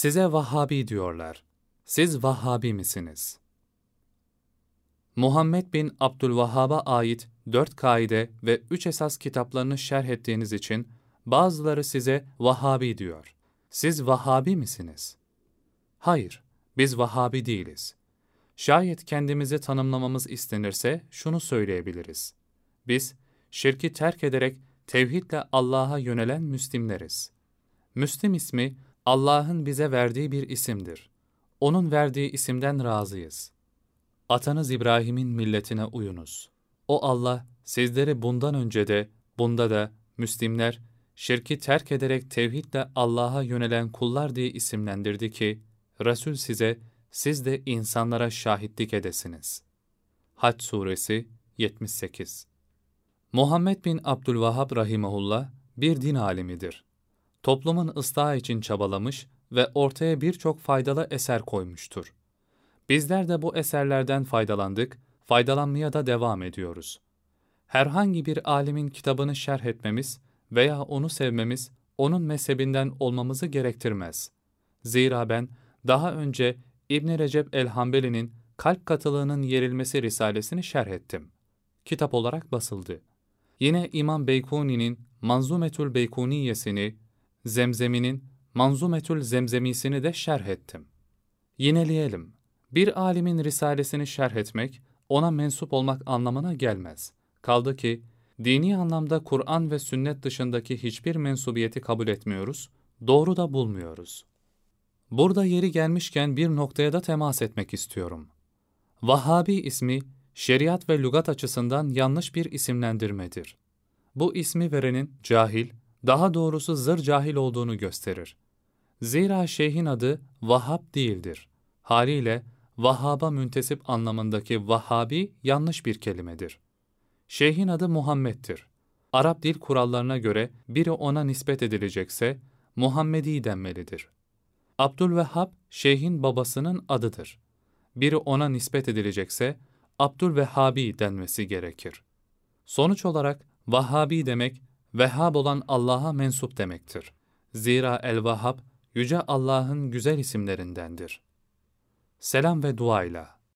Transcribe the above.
Size Vahhabi diyorlar. Siz Vahhabi misiniz? Muhammed bin Abdülvahhab'a ait dört kaide ve üç esas kitaplarını şerh ettiğiniz için bazıları size Vahhabi diyor. Siz Vahhabi misiniz? Hayır, biz Vahhabi değiliz. Şayet kendimizi tanımlamamız istenirse şunu söyleyebiliriz. Biz, şirki terk ederek tevhidle Allah'a yönelen Müslimleriz. Müslim ismi, Allah'ın bize verdiği bir isimdir. Onun verdiği isimden razıyız. Atanız İbrahim'in milletine uyunuz. O Allah, sizleri bundan önce de, bunda da, Müslimler, şirki terk ederek tevhidle Allah'a yönelen kullar diye isimlendirdi ki, Resul size, siz de insanlara şahitlik edesiniz. Hac Suresi 78 Muhammed bin Abdülvahhab rahimahullah bir din alimidir. Toplumun ıslahı için çabalamış ve ortaya birçok faydalı eser koymuştur. Bizler de bu eserlerden faydalandık, faydalanmaya da devam ediyoruz. Herhangi bir alimin kitabını şerh etmemiz veya onu sevmemiz, onun mezhebinden olmamızı gerektirmez. Zira ben daha önce İbn Recep el-Hambeli'nin Kalp Katılığının Yerilmesi Risalesini şerh ettim. Kitap olarak basıldı. Yine İmam Beykuni'nin Manzumetül Beykuniyesini, Zemzemi'nin Manzumetül Zemzemisini de şerh ettim. Yineleyelim. Bir alimin risalesini şerh etmek, ona mensup olmak anlamına gelmez. Kaldı ki, dini anlamda Kur'an ve sünnet dışındaki hiçbir mensubiyeti kabul etmiyoruz, doğru da bulmuyoruz. Burada yeri gelmişken bir noktaya da temas etmek istiyorum. Vahhabi ismi, şeriat ve lügat açısından yanlış bir isimlendirmedir. Bu ismi verenin cahil, daha doğrusu zır cahil olduğunu gösterir. Zira şeyhin adı Vahhab değildir. Haliyle Vahhab'a müntesip anlamındaki Vahhabi yanlış bir kelimedir. Şeyhin adı Muhammed'dir. Arap dil kurallarına göre biri ona nispet edilecekse Muhammedi denmelidir. Abdülvehhab şeyhin babasının adıdır. Biri ona nispet edilecekse Abdülvehhabi denmesi gerekir. Sonuç olarak Vahhabi demek Vehhab olan Allah'a mensup demektir. Zira El-Vahhab yüce Allah'ın güzel isimlerindendir. Selam ve duayla